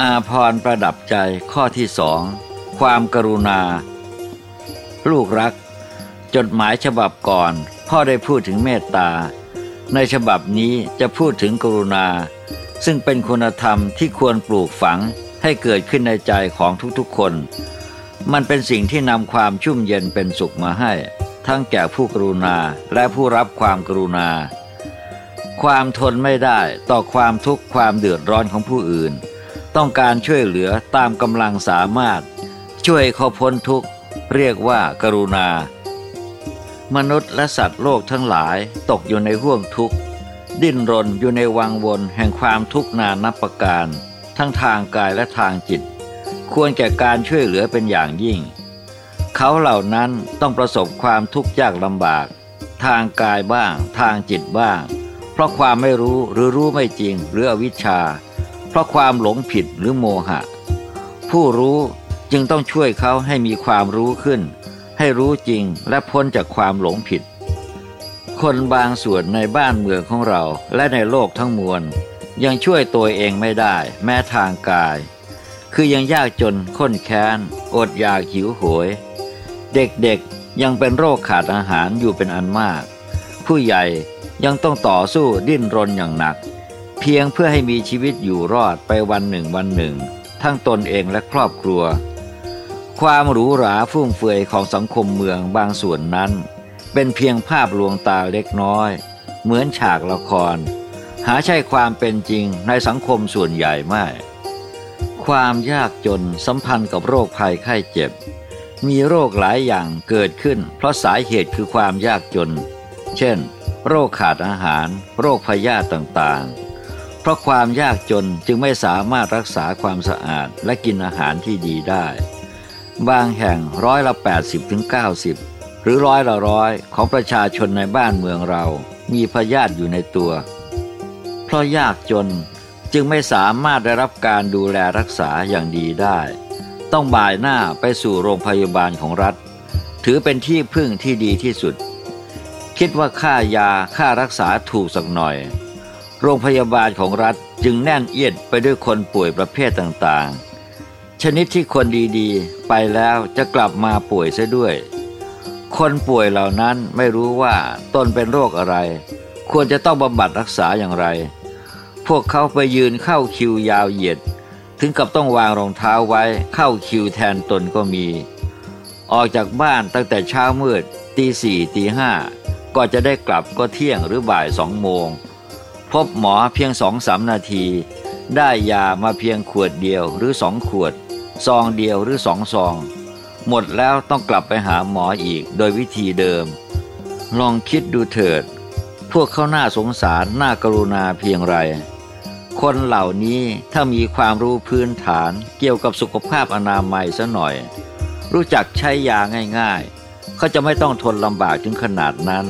อาพรประดับใจข้อที่สองความกรุณา ลูกรัก จดหมายฉบับก่อน พ่อได้พูดถึงเมตตา ในฉบับนี้จะพูดถึงกรุณา ซึ่งเป็นคุณธรรมที่ควรปลูกฝังให้เกิดขึ้นในใจของทุกๆคน มันเป็นสิ่งที่นำความชุ่มเย็นเป็นสุขมาให้ ทั้งแก่ผู้กรุณาและผู้รับความกรุณา ความทนไม่ได้ต่อความทุกข์ความเดือดร้อนของผู้อื่น ต้องการช่วยเหลือตามกำลังสามารถ ช่วยเขาพ้นทุกข์ เรียกว่ากรุณา มนุษย์และสัตว์โลกทั้งหลายตกอยู่ในห่วงทุกข์ ดิ้นรนอยู่ในวังวนแห่งความทุกข์นานับประการ ทั้งทางกายและทางจิต ควรแก่การช่วยเหลือเป็นอย่างยิ่ง เขาเหล่านั้นต้องประสบความทุกข์ยากลำบาก ทางกายบ้าง ทางจิตบ้าง เพราะความไม่รู้หรือรู้ไม่จริงหรืออวิชชา เพราะความหลงผิดหรือโมหะ ผู้รู้จึงต้องช่วยเขาให้มีความรู้ขึ้น ให้รู้จริงและพ้นจากความหลงผิด คนบางส่วนในบ้านเมืองของเราและในโลกทั้งมวล ยังช่วยตัวเองไม่ได้ แม้ทางกาย คือยังยากจนข้นแค้น อดอยากหิวโหยเด็กๆยังเป็นโรคขาดอาหารอยู่เป็นอันมาก ผู้ใหญ่ยังต้องต่อสู้ดิ้นรนอย่างหนัก เพียงเพื่อให้มีชีวิตอยู่รอดไปวันหนึ่งวันหนึ่ง ทั้งตนเองและครอบครัว ความหรูหราฟุ่มเฟือยของสังคมเมืองบางส่วนนั้น เป็นเพียงภาพลวงตาเล็กน้อย เหมือนฉากละคร หาใช่ความเป็นจริงในสังคมส่วนใหญ่ไม่ ความยากจนสัมพันธ์กับโรคภัยไข้เจ็บ มีโรคหลายอย่างเกิดขึ้น เพราะสาเหตุคือความยากจน เช่น โรคขาดอาหาร โรคพยาธิต่างๆ เพราะความยากจนจึงไม่สามารถรักษาความสะอาดและกินอาหารที่ดีได้ บางแห่งร้อยละ80ถึงหรือร้อยละร้อยของประชาชนในบ้านเมืองเรา มีพยาธิอยู่ในตัว เพราะยากจนจึงไม่สามารถได้รับการดูแลรักษาอย่างดีได้ ต้องบ่ายหน้าไปสู่โรงพยาบาลของรัฐ ถือเป็นที่พึ่งที่ดีที่สุด คิดว่าค่ายาค่ารักษาถูกสักหน่อย โรงพยาบาลของรัฐจึงแน่นเอียดไปด้วยคนป่วยประเภทต่างๆ ชนิดที่คนดีๆ ไปแล้วจะกลับมาป่วยเสียด้วย คนป่วยเหล่านั้นไม่รู้ว่าตนเป็นโรคอะไร ควรจะต้องบำบัดรักษาอย่างไร พวกเขาไปยืนเข้าคิวยาวเหยียด ถึงกับต้องวางรองเท้าไว้เข้าคิวแทนตนก็มี ออกจากบ้านตั้งแต่เช้ามืดตีสี่ตีห้าก็จะได้กลับก็เที่ยงหรือบ่ายสองโมง พบหมอเพียงสองสามนาที ได้ยามาเพียงขวดเดียวหรือสองขวด ซองเดียวหรือสองซอง หมดแล้วต้องกลับไปหาหมออีกโดยวิธีเดิม ลองคิดดูเถิด พวกเขาน่าสงสารน่ากรุณาเพียงไร คนเหล่านี้ถ้ามีความรู้พื้นฐานเกี่ยวกับสุขภาพอนามัยซะหน่อย รู้จักใช้ยาง่าย ๆ เขาจะไม่ต้องทนลำบากถึงขนาดนั้น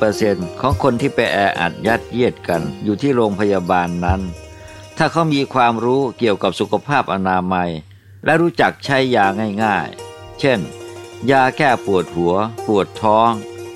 90%ของคนที่ไปแออัดยัดเยียดกันอยู่ที่โรงพยาบาลนั้น ถ้าเขามีความรู้เกี่ยวกับสุขภาพอนามัย และรู้จักใช้ยาง่ายๆ เช่น ยาแก้ปวดหัว ปวดท้อง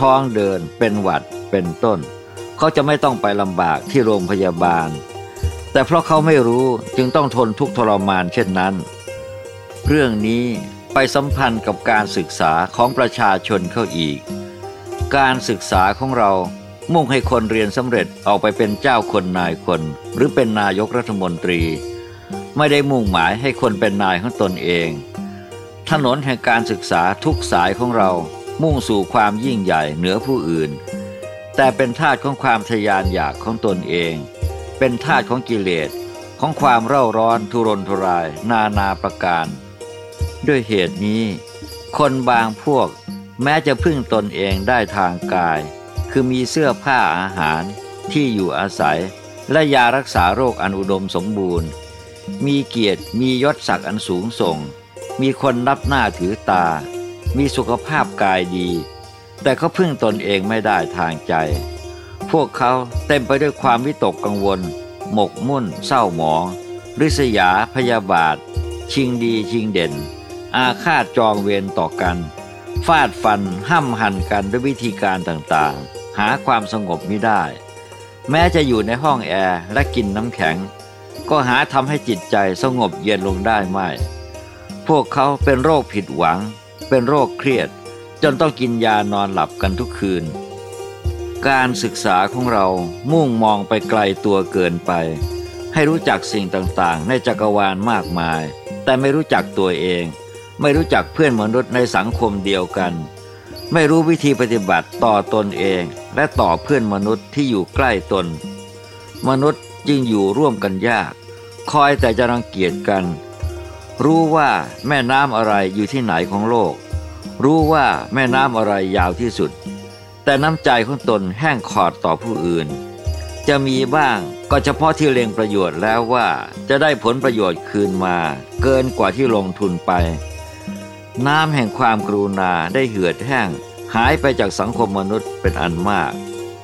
ท้องเดิน เป็นหวัด เป็นต้น เขาจะไม่ต้องไปลำบากที่โรงพยาบาล แต่เพราะเขาไม่รู้จึงต้องทนทุกทรมานเช่นนั้น เรื่องนี้ไปสัมพันธ์กับการศึกษาของประชาชนเข้าอีก การศึกษาของเรามุ่งให้คนเรียนสำเร็จออกไปเป็นเจ้าคนนายคน หรือเป็นนายกรัฐมนตรี ไม่ได้มุ่งหมายให้คนเป็นนายของตนเอง ถนนแห่งการศึกษาทุกสายของเรามุ่งสู่ความยิ่งใหญ่เหนือผู้อื่น แต่เป็นทาตุของความทยานอยากของตนเอง เป็นทาตุของกิเลสของความเร่าร้อนทุรนทุราย นานาประการ ด้วยเหตุนี้ คนบางพวก แม้จะพึ่งตนเองได้ทางกาย คือมีเสื้อผ้าอาหารที่อยู่อาศัย และยารักษาโรคอันอุดมสมบูรณ์ มีเกียรติมียศศักดิ์อันสูงส่ง มีคนนับหน้าถือตา มีสุขภาพกายดี แต่เขาพึ่งตนเองไม่ได้ทางใจ พวกเขาเต็มไปด้วยความวิตกกังวล หมกมุ่น เศร้าหมองริษยาพยาบาท ชิงดีชิงเด่น อาฆาตจองเวรต่อกัน ฟาดฟันห้ำหั่นกันด้วยวิธีการต่างๆ หาความสงบไม่ได้ แม้จะอยู่ในห้องแอร์และกินน้ำแข็ง ก็หาทำให้จิตใจสงบเย็นลงได้ไม่ พวกเขาเป็นโรคผิดหวัง เป็นโรคเครียด จนต้องกินยานอนหลับกันทุกคืน การศึกษาของเรามุ่งมองไปไกลตัวเกินไป ให้รู้จักสิ่งต่างๆ ในจักรวาลมากมาย แต่ไม่รู้จักตัวเอง ไม่รู้จักเพื่อนมนุษย์ในสังคมเดียวกัน ไม่รู้วิธีปฏิบัติต่อตนเองและต่อเพื่อนมนุษย์ที่อยู่ใกล้ตน มนุษย์จึงอยู่ร่วมกันยาก คอยแต่จะรังเกียจกัน รู้ว่าแม่น้ำอะไรอยู่ที่ไหนของโลก รู้ว่าแม่น้ำอะไรยาวที่สุด แต่น้ำใจของตนแห้งขอดต่อผู้อื่น จะมีบ้างก็เฉพาะที่เล็งประโยชน์แล้วว่าจะได้ผลประโยชน์คืนมา เกินกว่าที่ลงทุนไป น้ำแห่งความกรุณาได้เหือดแห้ง หายไปจากสังคมมนุษย์เป็นอันมาก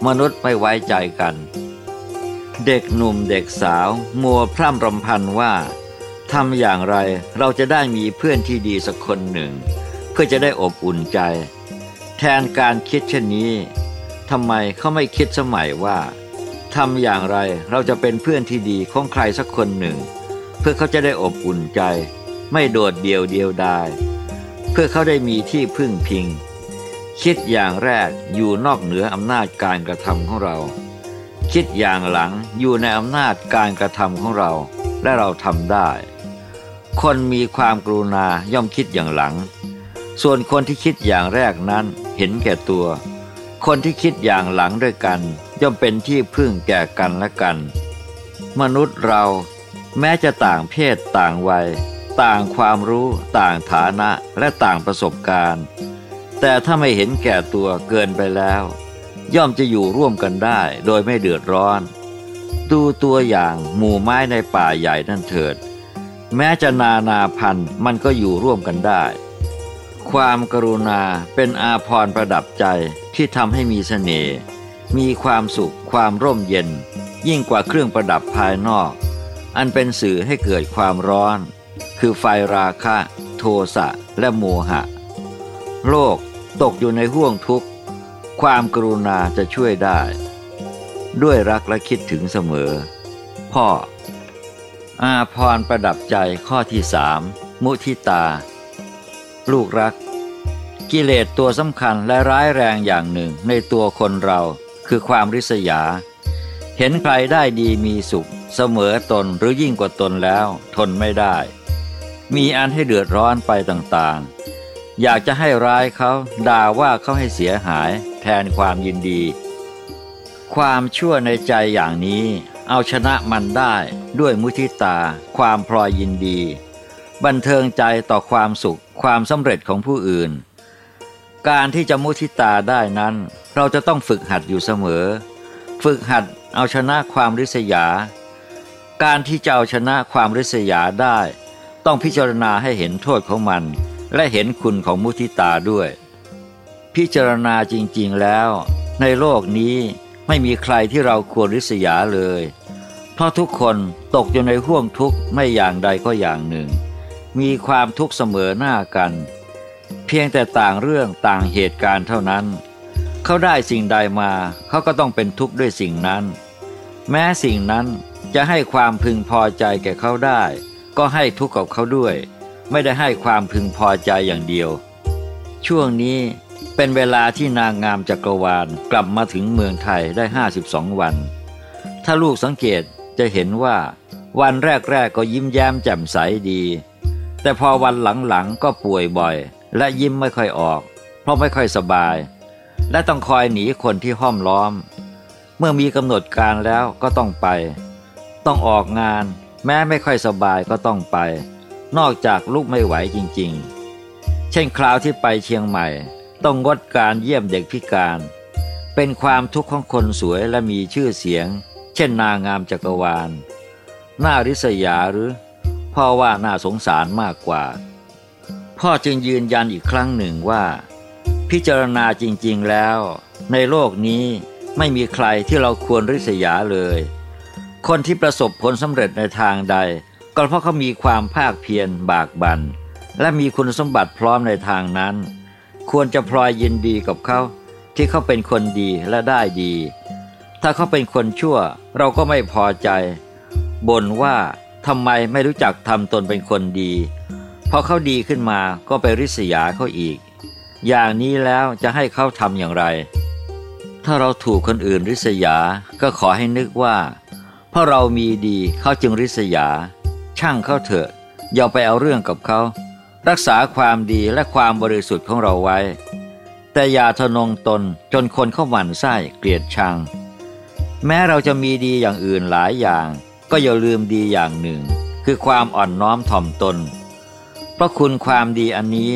มนุษย์ไม่ไว้ใจกัน เด็กหนุ่มเด็กสาว มัวพร่ำรำพันว่าทำอย่างไรเราจะได้มีเพื่อนที่ดีสักคนหนึ่ง เพื่อจะได้อบอุ่นใจ แทนการคิดเช่นนี้ทำไมเขาไม่คิดสมัยว่าทำอย่างไรเราจะเป็นเพื่อนที่ดีของใครสักคนหนึ่ง เพื่อเขาจะได้อบอุ่นใจ ไม่โดดเดี่ยวเดียวดาย เพื่อเขาได้มีที่พึ่งพิง คิดอย่างแรกอยู่นอกเหนืออำนาจการกระทำของเรา คิดอย่างหลังอยู่ในอำนาจการกระทำของเรา และเราทำได้ คนมีความกรุณาย่อมคิดอย่างหลัง ส่วนคนที่คิดอย่างแรกนั้นเห็นแก่ตัว คนที่คิดอย่างหลังด้วยกัน ย่อมเป็นที่พึ่งแก่กันและกัน มนุษย์เราแม้จะต่างเพศต่างวัย ต่างความรู้ต่างฐานะและต่างประสบการณ์ แต่ถ้าไม่เห็นแก่ตัวเกินไปแล้ว ย่อมจะอยู่ร่วมกันได้โดยไม่เดือดร้อน ดูตัวอย่างหมู่ไม้ในป่าใหญ่นั่นเถิด แม้จะนานาพันธุ์มันก็อยู่ร่วมกันได้ ความกรุณาเป็นอาภรณ์ประดับใจที่ทำให้มีเสน่ห์มีความสุขความร่มเย็น ยิ่งกว่าเครื่องประดับภายนอก อันเป็นสื่อให้เกิดความร้อน คือไฟราคะ โทสะและโมหะ โลกตกอยู่ในห่วงทุกข์ ความกรุณาจะช่วยได้ ด้วยรักและคิดถึงเสมอ พ่อ อาพรประดับใจข้อที่สามมุทิตา ลูกรัก กิเลสตัวสำคัญและร้ายแรงอย่างหนึ่งในตัวคนเราคือความริษยา เห็นใครได้ดีมีสุข เสมอตนหรือยิ่งกว่าตนแล้ว ทนไม่ได้ มีอันให้เดือดร้อนไปต่างๆ อยากจะให้ร้ายเขาด่าว่าเขาให้เสียหาย แทนความยินดี ความชั่วในใจอย่างนี้ เอาชนะมันได้ด้วยมุทิตา ความพลอยยินดี บันเทิงใจต่อความสุข ความสำเร็จของผู้อื่น การที่จะมุทิตาได้นั้น เราจะต้องฝึกหัดอยู่เสมอ ฝึกหัดเอาชนะความริษยา การที่จะเอาชนะความริษยาได้ ต้องพิจารณาให้เห็นโทษของมัน และเห็นคุณของมุทิตาด้วย พิจารณาจริงๆแล้ว ในโลกนี้ไม่มีใครที่เราควรริษยาเลย เพราะทุกคนตกอยู่ในห่วงทุกข์ไม่อย่างใดก็อย่างหนึ่ง มีความทุกข์เสมอหน้ากัน เพียงแต่ต่างเรื่องต่างเหตุการณ์เท่านั้น เขาได้สิ่งใดมาเขาก็ต้องเป็นทุกข์ด้วยสิ่งนั้น แม้สิ่งนั้นจะให้ความพึงพอใจแก่เขาได้ ก็ให้ทุกข์กับเขาด้วย ไม่ได้ให้ความพึงพอใจอย่างเดียว ช่วงนี้เป็นเวลาที่นางงามจักรวาลกลับมาถึงเมืองไทยได้ 52 วัน ถ้าลูกสังเกตจะเห็นว่าวันแรกๆกก็ยิ้มแย้มแจ่มใสดี แต่พอวันหลังๆก็ป่วยบ่อย และยิ้มไม่ค่อยออก เพราะไม่ค่อยสบาย และต้องคอยหนีคนที่ห้อมล้อม เมื่อมีกำหนดการแล้วก็ต้องไป ต้องออกงาน แม้ไม่ค่อยสบายก็ต้องไป นอกจากลูกไม่ไหวจริงๆ เช่นคราวที่ไปเชียงใหม่ ต้องงดการเยี่ยมเด็กพิการ เป็นความทุกข์ของคนสวยและมีชื่อเสียง เช่นนางงามจักรวาลน่าริษยาหรือ พ่อว่าน่าสงสารมากกว่า พ่อจึงยืนยันอีกครั้งหนึ่งว่า พิจารณาจริงๆแล้ว ในโลกนี้ไม่มีใครที่เราควรริษยาเลย คนที่ประสบผลสำเร็จในทางใด ก็เพราะเขามีความภาคเพียรบากบัน่นและมีคุณสมบัติพร้อมในทางนั้น ควรจะพลอยยินดีกับเขา ที่เขาเป็นคนดีและได้ดี ถ้าเขาเป็นคนชั่วเราก็ไม่พอใจบ่นว่าทำไมไม่รู้จักทำตนเป็นคนดีพอเขาดีขึ้นมาก็ไปริษยาเขาอีก อย่างนี้แล้วจะให้เขาทำอย่างไร ถ้าเราถูกคนอื่นริษยาก็ขอให้นึกว่า เพราะเรามีดีเขาจึงริษยา ช่างเขาเถอะ อย่าไปเอาเรื่องกับเขา รักษาความดีและความบริสุทธิ์ของเราไว้ แต่อย่าทนงตนจนคนเขาหมั่นไส้เกลียดชัง แม้เราจะมีดีอย่างอื่นหลายอย่าง ก็อย่าลืมดีอย่างหนึ่ง คือความอ่อนน้อมถ่อมตน เพราะคุณความดีอันนี้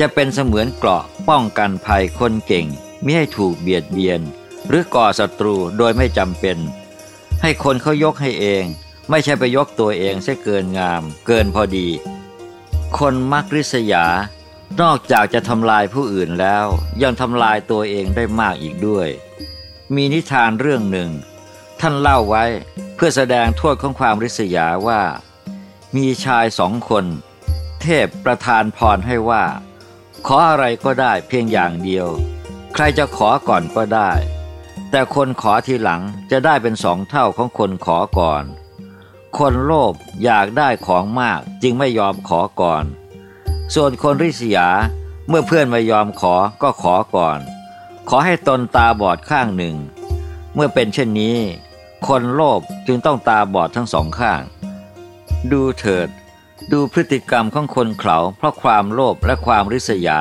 จะเป็นเสมือนเกราะป้องกันภัยคนเก่ง ไม่ให้ถูกเบียดเบียน หรือก่อศัตรูโดยไม่จำเป็น ให้คนเขายกให้เอง ไม่ใช่ไปยกตัวเองใช่เกินงาม เกินพอดี คนมักริษยา นอกจากจะทำลายผู้อื่นแล้ว ยังทำลายตัวเองได้มากอีกด้วย มีนิทานเรื่องหนึ่ง ท่านเล่าไว้เพื่อแสดงโทษของความริษยาว่า มีชายสองคน เทพประทานพรให้ว่า ขออะไรก็ได้เพียงอย่างเดียว ใครจะขอก่อนก็ได้ แต่คนขอทีหลังจะได้เป็นสองเท่าของคนขอก่อน คนโลภอยากได้ของมากจึงไม่ยอมขอก่อน ส่วนคนริษยาเมื่อเพื่อนไม่ยอมขอก็ขอก่อน ขอให้ตนตาบอดข้างหนึ่ง เมื่อเป็นเช่นนี้ คนโลภจึงต้องตาบอดทั้งสองข้าง ดูเถิด ดูพฤติกรรมของคนเขาเพราะความโลภและความริษยา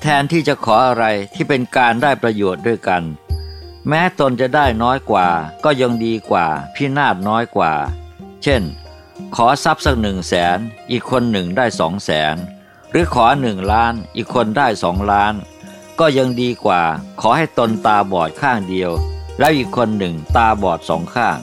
แทนที่จะขออะไรที่เป็นการได้ประโยชน์ด้วยกัน แม้ตนจะได้น้อยกว่า ก็ยังดีกว่า พินาศน้อยกว่า เช่น ขอทรัพย์สักหนึ่งแสนอีกคนหนึ่งได้สองแสนหรือขอหนึ่งล้านอีกคนได้สองล้าน ก็ยังดีกว่า ขอให้ตนตาบอดข้างเดียว แล้วอีกคนหนึ่งตาบอดสองข้าง